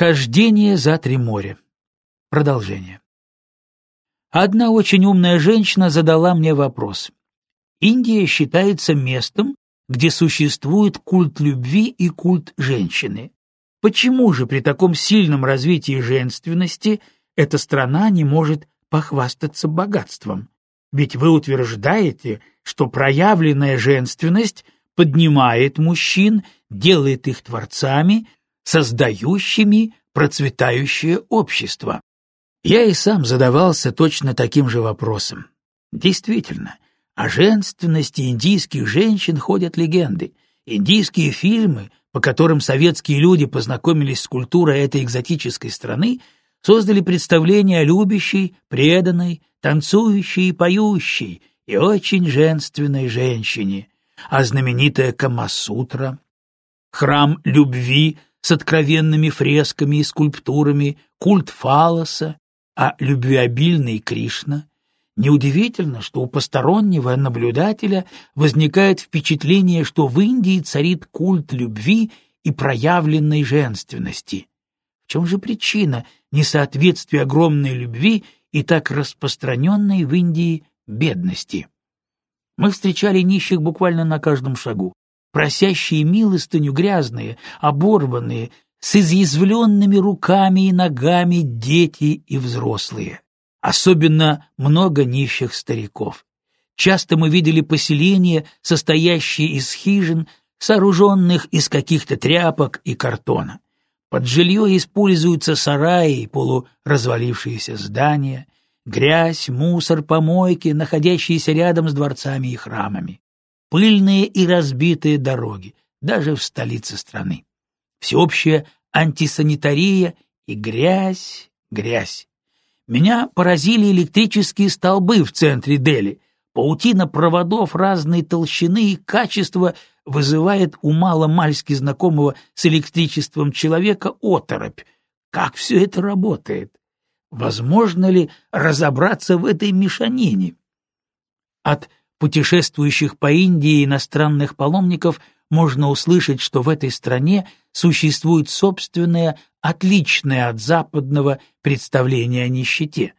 Хождение за три моря. Продолжение. Одна очень умная женщина задала мне вопрос. Индия считается местом, где существует культ любви и культ женщины. Почему же при таком сильном развитии женственности эта страна не может похвастаться богатством? Ведь вы утверждаете, что проявленная женственность поднимает мужчин, делает их творцами, создающими процветающее общество. Я и сам задавался точно таким же вопросом. Действительно, о женственности индийских женщин ходят легенды. Индийские фильмы, по которым советские люди познакомились с культурой этой экзотической страны, создали представление о любящей, преданной, танцующей и поющей и очень женственной женщине, а знаменитая Камасутра, храм любви с откровенными фресками и скульптурами, культ фалоса, а любвеобильный Кришна, неудивительно, что у постороннего наблюдателя возникает впечатление, что в Индии царит культ любви и проявленной женственности. В чем же причина несоответствия огромной любви и так распространенной в Индии бедности? Мы встречали нищих буквально на каждом шагу, просящие милостыню грязные, оборванные, с изъязвленными руками и ногами дети и взрослые. Особенно много нищих стариков. Часто мы видели поселения, состоящие из хижин, сооруженных из каких-то тряпок и картона. Под жилье используются сараи полуразвалившиеся здания, грязь, мусор, помойки, находящиеся рядом с дворцами и храмами, пыльные и разбитые дороги, даже в столице страны всеобщая антисанитария и грязь, грязь. Меня поразили электрические столбы в центре Дели. Паутина проводов разной толщины и качества вызывает у маломальски знакомого с электричеством человека оторопь. Как все это работает? Возможно ли разобраться в этой мешанине? От путешествующих по Индии иностранных паломников – можно услышать, что в этой стране существует собственное, отличное от западного представление о нищете.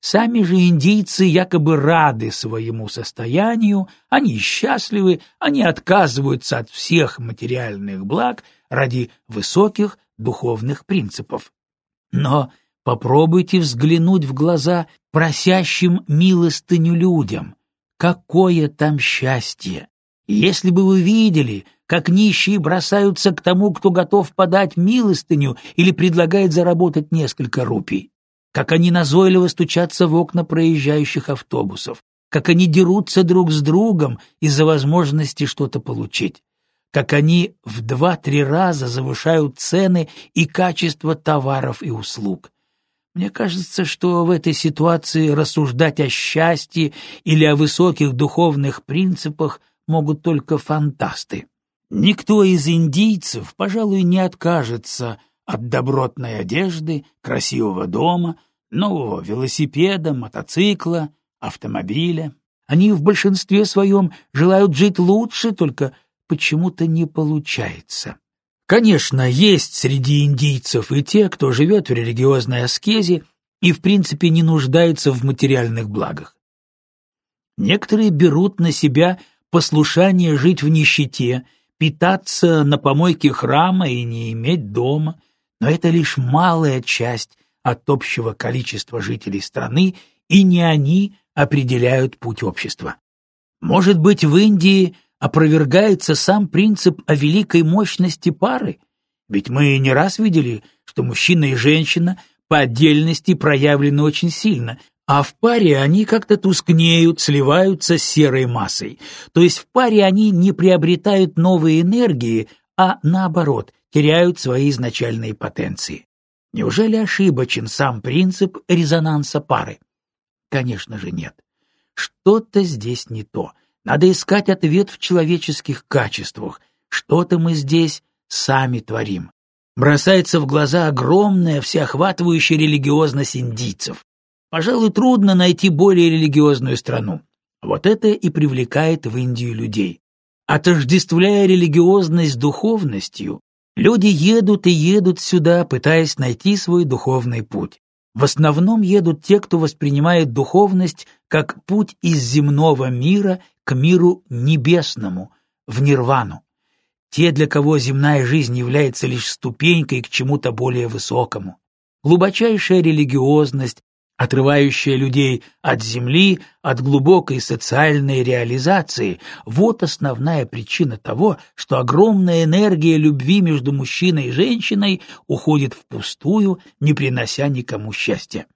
Сами же индийцы якобы рады своему состоянию, они счастливы, они отказываются от всех материальных благ ради высоких духовных принципов. Но попробуйте взглянуть в глаза просящим милостыню людям. Какое там счастье! Если бы вы видели, как нищие бросаются к тому, кто готов подать милостыню или предлагает заработать несколько рупий, как они назойливо стучатся в окна проезжающих автобусов, как они дерутся друг с другом из-за возможности что-то получить, как они в два-три раза завышают цены и качество товаров и услуг. Мне кажется, что в этой ситуации рассуждать о счастье или о высоких духовных принципах могут только фантасты. Никто из индийцев, пожалуй, не откажется от добротной одежды, красивого дома, нового велосипеда, мотоцикла, автомобиля. Они в большинстве своем желают жить лучше, только почему-то не получается. Конечно, есть среди индийцев и те, кто живет в религиозной аскезе и в принципе не нуждается в материальных благах. Некоторые берут на себя послушание жить в нищете питаться на помойке храма и не иметь дома, но это лишь малая часть от общего количества жителей страны, и не они определяют путь общества. Может быть, в Индии опровергается сам принцип о великой мощности пары? Ведь мы не раз видели, что мужчина и женщина по отдельности проявлены очень сильно, а в паре они как-то тускнеют, сливаются с серой массой. То есть в паре они не приобретают новые энергии, а наоборот, теряют свои изначальные потенции. Неужели ошибочен сам принцип резонанса пары? Конечно же нет. Что-то здесь не то. Надо искать ответ в человеческих качествах. Что-то мы здесь сами творим. Бросается в глаза огромная всеохватывающая религиозность индийцев. Пожалуй, трудно найти более религиозную страну. Вот это и привлекает в Индию людей. Отождествляя религиозность с духовностью, Люди едут и едут сюда, пытаясь найти свой духовный путь. В основном едут те, кто воспринимает духовность как путь из земного мира к миру небесному, в нирвану. Те, для кого земная жизнь является лишь ступенькой к чему-то более высокому. Глубочайшая религиозность, отрывающая людей от земли, от глубокой социальной реализации, вот основная причина того, что огромная энергия любви между мужчиной и женщиной уходит впустую, не принося никому счастья.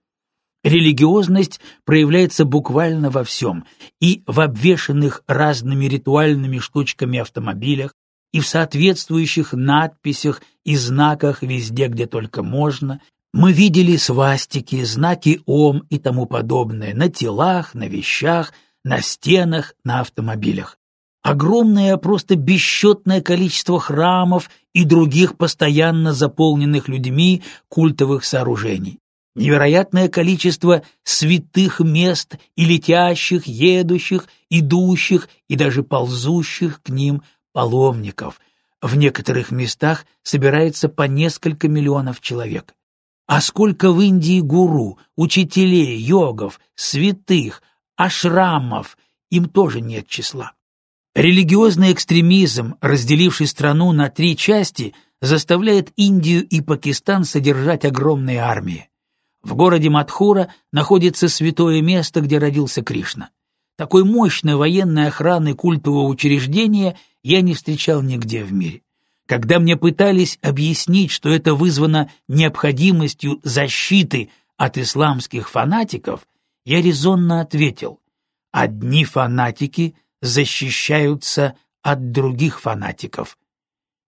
Религиозность проявляется буквально во всем, и в обвешанных разными ритуальными штучками автомобилях, и в соответствующих надписях и знаках везде, где только можно, мы видели свастики, знаки Ом и тому подобное на телах, на вещах, на стенах, на автомобилях. Огромное, просто бесчетное количество храмов и других постоянно заполненных людьми культовых сооружений. Невероятное количество святых мест и летящих, едущих, идущих и даже ползущих к ним паломников. В некоторых местах собирается по несколько миллионов человек. А сколько в Индии гуру, учителей, йогов, святых, ашрамов, им тоже нет числа. Религиозный экстремизм, разделивший страну на три части, заставляет Индию и Пакистан содержать огромные армии. В городе Мадхура находится святое место, где родился Кришна. Такой мощной военной охраны культового учреждения я не встречал нигде в мире. Когда мне пытались объяснить, что это вызвано необходимостью защиты от исламских фанатиков, я резонно ответил, одни фанатики защищаются от других фанатиков.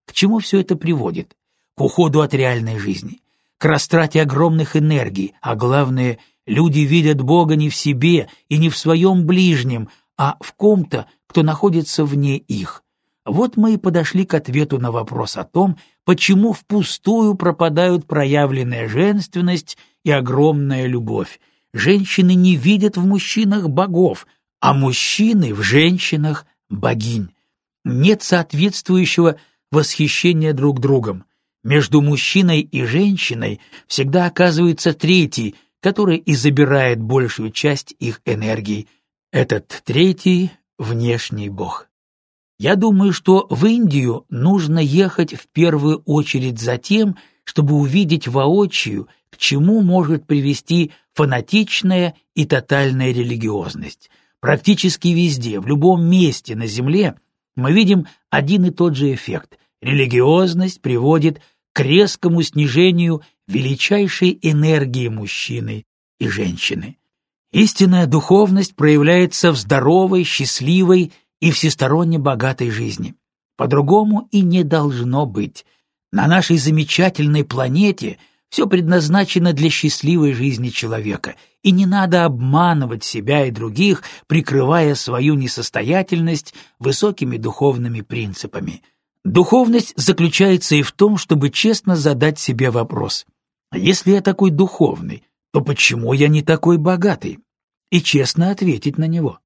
К чему все это приводит? К уходу от реальной жизни, к растрате огромных энергий, а главное, люди видят Бога не в себе и не в своем ближнем, а в ком-то, кто находится вне их. Вот мы и подошли к ответу на вопрос о том, почему впустую пропадают проявленная женственность и огромная любовь. Женщины не видят в мужчинах богов, а мужчины в женщинах богинь. Нет соответствующего восхищения друг другом. Между мужчиной и женщиной всегда оказывается третий, который и забирает большую часть их энергии. Этот третий — внешний бог. Я думаю, что в Индию нужно ехать в первую очередь за тем, чтобы увидеть воочию, к чему может привести фанатичная и тотальная религиозность. Практически везде, в любом месте на Земле мы видим один и тот же эффект. Религиозность приводит к резкому снижению величайшей энергии мужчины и женщины. Истинная духовность проявляется в здоровой, счастливой и всесторонне богатой жизни. По-другому и не должно быть. На нашей замечательной планете все предназначено для счастливой жизни человека, и не надо обманывать себя и других, прикрывая свою несостоятельность высокими духовными принципами. Духовность заключается и в том, чтобы честно задать себе вопрос. Если я такой духовный, то почему я не такой богатый? И честно ответить на него.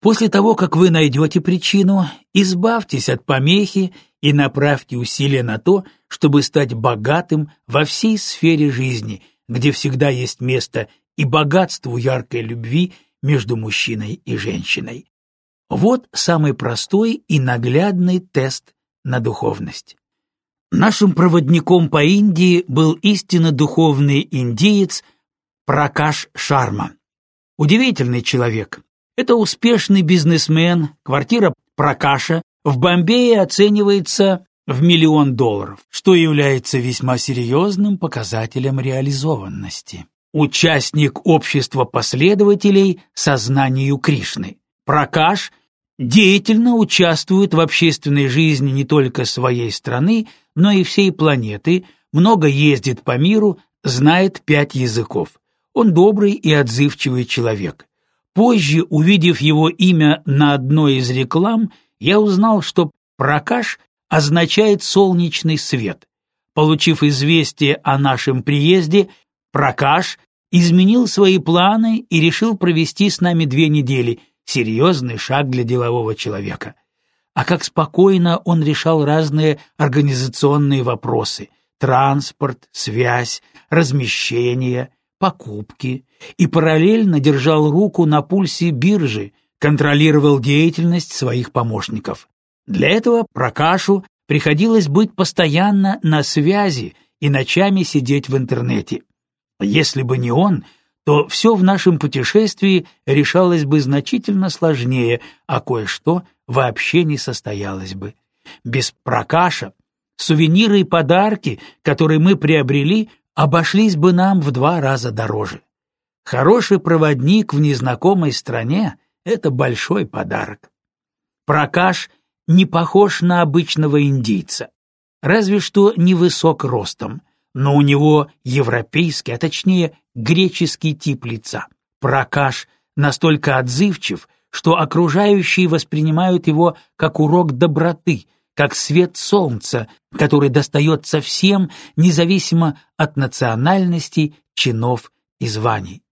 После того, как вы найдете причину, избавьтесь от помехи и направьте усилия на то, чтобы стать богатым во всей сфере жизни, где всегда есть место и богатству яркой любви между мужчиной и женщиной. Вот самый простой и наглядный тест на духовность. Нашим проводником по Индии был истинно духовный индиец Пракаш Шарма. Удивительный человек, это успешный бизнесмен, квартира Прокаша в Бомбее оценивается в миллион долларов, что является весьма серьезным показателем реализованности. Участник общества последователей сознанию Кришны. Пракаш деятельно участвует в общественной жизни не только своей страны, но и всей планеты, много ездит по миру, знает пять языков. Он добрый и отзывчивый человек. Позже, увидев его имя на одной из реклам, я узнал, что «прокаш» означает «солнечный свет». Получив известие о нашем приезде, Прокаш изменил свои планы и решил провести с нами две недели, серьезный шаг для делового человека. а как спокойно он решал разные организационные вопросы – транспорт, связь, размещение, покупки, и параллельно держал руку на пульсе биржи, контролировал деятельность своих помощников. Для этого Прокашу приходилось быть постоянно на связи и ночами сидеть в интернете. Если бы не он, то все в нашем путешествии решалось бы значительно сложнее, а кое-что вообще не состоялось бы. Без Прокаша сувениры и подарки, которые мы приобрели, обошлись бы нам в два раза дороже. Хороший проводник в незнакомой стране — это большой подарок. Прокаш не похож на обычного индийца, разве что невысок ростом, но у него европейский, а точнее греческий тип лица. Прокаш настолько отзывчив, что окружающие воспринимают его как урок доброты, как свет солнца, который достается всем, независимо от национальности, чинов и званий.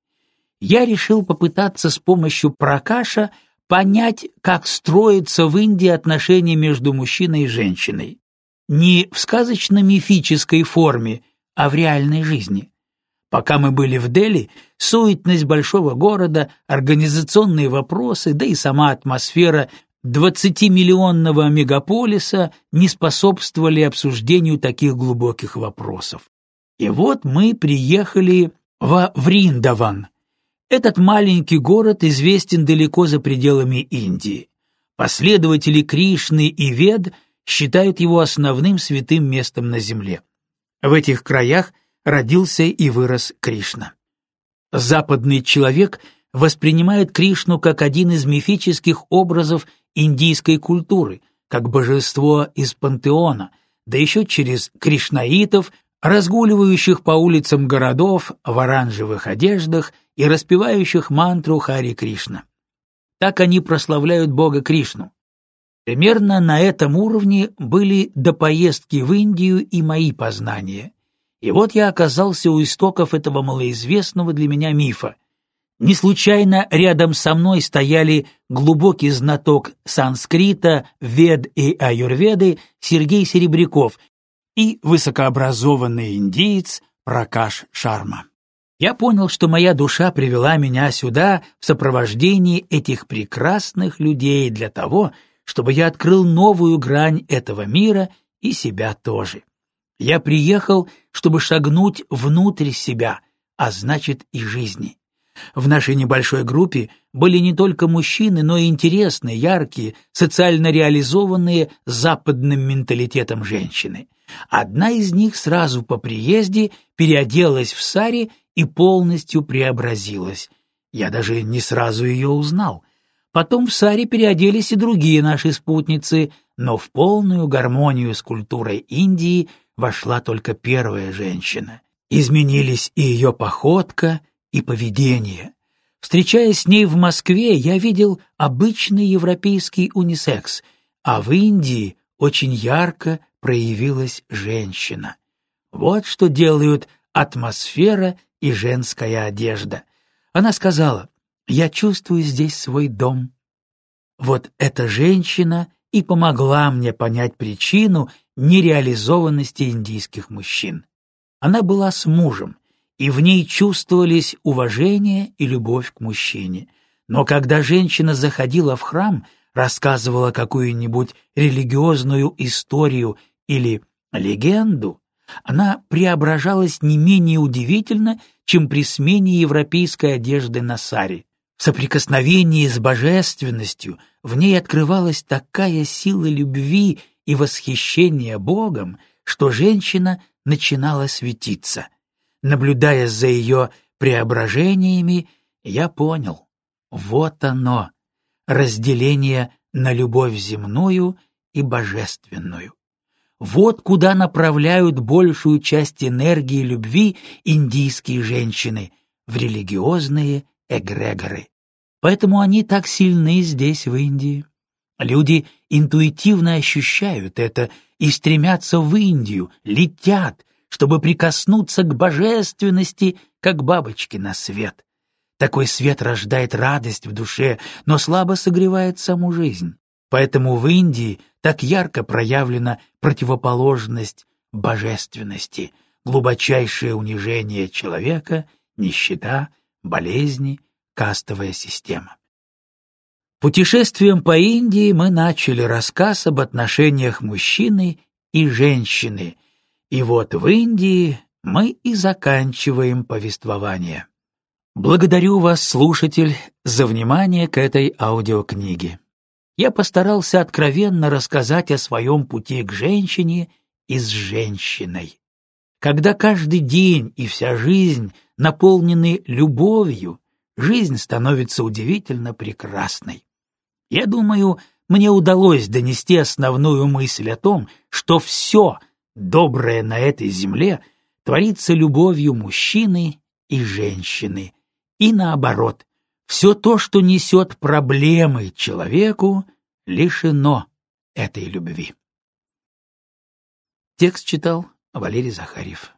Я решил попытаться с помощью Прокаша понять, как строятся в Индии отношения между мужчиной и женщиной. Не в сказочно-мифической форме, а в реальной жизни. Пока мы были в Дели, суетность большого города, организационные вопросы, да и сама атмосфера 20-миллионного мегаполиса не способствовали обсуждению таких глубоких вопросов. И вот мы приехали во Вриндаван, этот маленький город известен далеко за пределами Индии. Последователи Кришны и Вед считают его основным святым местом на земле. В этих краях родился и вырос Кришна. Западный человек воспринимает Кришну как один из мифических образов индийской культуры, как божество из пантеона, да еще через кришнаитов, разгуливающих по улицам городов в оранжевых одеждах и распевающих мантру Хари Кришна. Так они прославляют Бога Кришну. Примерно на этом уровне были до поездки в Индию и мои познания. И вот я оказался у истоков этого малоизвестного для меня мифа. Не случайно рядом со мной стояли глубокий знаток санскрита, вед и аюрведы Сергей Серебряков и высокообразованный индиец Пракаш Шарма я понял, что моя душа привела меня сюда в сопровождении этих прекрасных людей для того, чтобы я открыл новую грань этого мира и себя тоже. Я приехал, чтобы шагнуть внутрь себя, а значит и жизни. В нашей небольшой группе были не только мужчины, но и интересные, яркие, социально реализованные западным менталитетом женщины. Одна из них сразу по приезде переоделась в сари и полностью преобразилась. Я даже не сразу ее узнал. Потом в саре переоделись и другие наши спутницы, но в полную гармонию с культурой Индии вошла только первая женщина. Изменились и ее походка, и поведение. Встречаясь с ней в Москве, я видел обычный европейский унисекс, а в Индии очень ярко проявилась женщина. Вот что делают атмосфера и женская одежда. Она сказала, «Я чувствую здесь свой дом». Вот эта женщина и помогла мне понять причину нереализованности индийских мужчин. Она была с мужем, и в ней чувствовались уважение и любовь к мужчине. Но когда женщина заходила в храм, рассказывала какую-нибудь религиозную историю или легенду, она преображалась не менее удивительно, чем при смене европейской одежды на саре. В соприкосновении с божественностью в ней открывалась такая сила любви и восхищения Богом, что женщина начинала светиться. Наблюдая за ее преображениями, я понял — вот оно, разделение на любовь земную и божественную. Вот куда направляют большую часть энергии любви индийские женщины — в религиозные эгрегоры. Поэтому они так сильны здесь, в Индии. Люди интуитивно ощущают это и стремятся в Индию, летят, чтобы прикоснуться к божественности, как бабочки на свет. Такой свет рождает радость в душе, но слабо согревает саму жизнь. Поэтому в Индии так ярко проявлена противоположность божественности, глубочайшее унижение человека, нищета, болезни, кастовая система. Путешествием по Индии мы начали рассказ об отношениях мужчины и женщины, и вот в Индии мы и заканчиваем повествование. Благодарю вас, слушатель, за внимание к этой аудиокниге. Я постарался откровенно рассказать о своем пути к женщине и с женщиной. Когда каждый день и вся жизнь наполнены любовью, жизнь становится удивительно прекрасной. Я думаю, мне удалось донести основную мысль о том, что все доброе на этой земле творится любовью мужчины и женщины, и наоборот, все то, что несет проблемы человеку, лишено этой любви. Текст читал Валерий Захарьев.